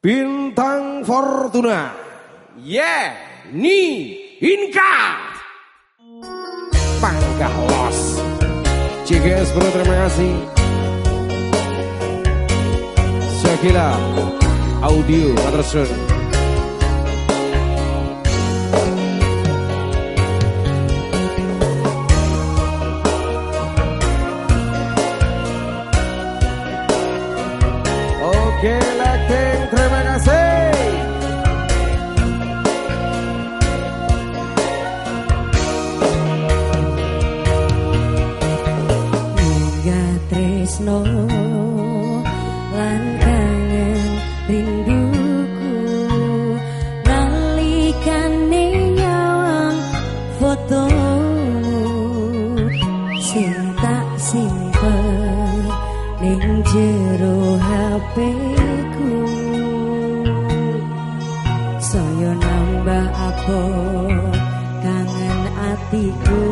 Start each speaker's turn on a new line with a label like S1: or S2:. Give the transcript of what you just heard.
S1: Bintang Fortuna. Yeah, ni Inka. Panggah los. CGS bro terima kasih. Syakila Audio Matrasun.
S2: Saya nambah apa kangen atiku